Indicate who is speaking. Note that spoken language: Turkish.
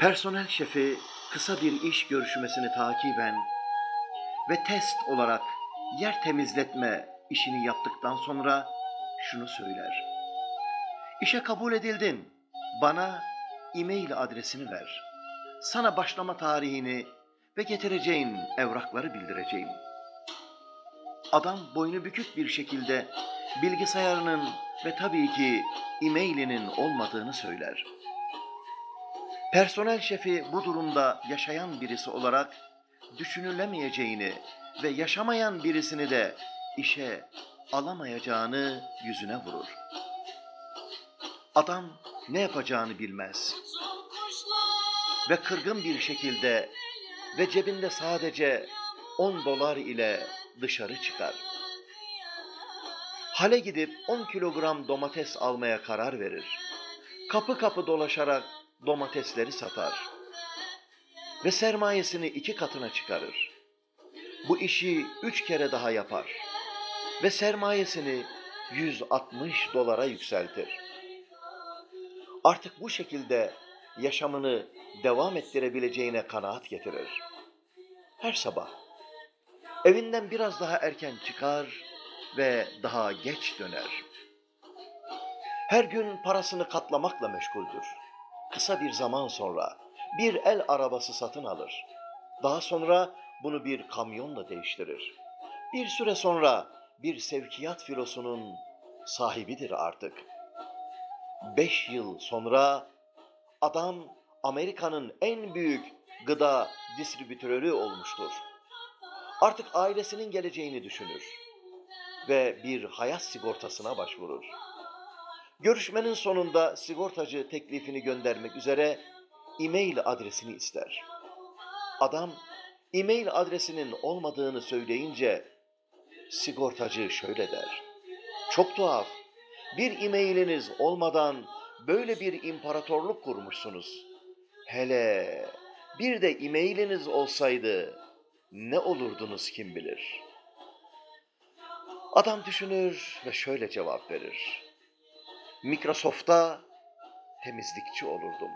Speaker 1: Personel şefi kısa bir iş görüşmesini takiben ve test olarak yer temizletme işini yaptıktan sonra şunu söyler. İşe kabul edildin. Bana e-mail adresini ver. Sana başlama tarihini ve getireceğin evrakları bildireceğim. Adam boynu bükük bir şekilde bilgisayarının ve tabii ki e-mailinin olmadığını söyler. Personel şefi bu durumda yaşayan birisi olarak düşünülemeyeceğini ve yaşamayan birisini de işe alamayacağını yüzüne vurur. Adam ne yapacağını bilmez ve kırgın bir şekilde ve cebinde sadece 10 dolar ile dışarı çıkar. Hale gidip 10 kilogram domates almaya karar verir. Kapı kapı dolaşarak domatesleri satar. Ve sermayesini iki katına çıkarır. Bu işi üç kere daha yapar. Ve sermayesini 160 dolara yükseltir. Artık bu şekilde yaşamını devam ettirebileceğine kanaat getirir. Her sabah evinden biraz daha erken çıkar ve daha geç döner. Her gün parasını katlamakla meşguldür. Kısa bir zaman sonra bir el arabası satın alır. Daha sonra bunu bir kamyonla değiştirir. Bir süre sonra bir sevkiyat filosunun sahibidir artık. Beş yıl sonra adam Amerika'nın en büyük gıda distribütörü olmuştur. Artık ailesinin geleceğini düşünür ve bir hayat sigortasına başvurur. Görüşmenin sonunda sigortacı teklifini göndermek üzere e-mail adresini ister. Adam e-mail adresinin olmadığını söyleyince sigortacı şöyle der. Çok tuhaf. Bir e-mailiniz olmadan böyle bir imparatorluk kurmuşsunuz. Hele bir de e-mailiniz olsaydı ne olurdunuz kim bilir. Adam düşünür ve şöyle cevap verir. Microsoft'ta temizlikçi olurdum.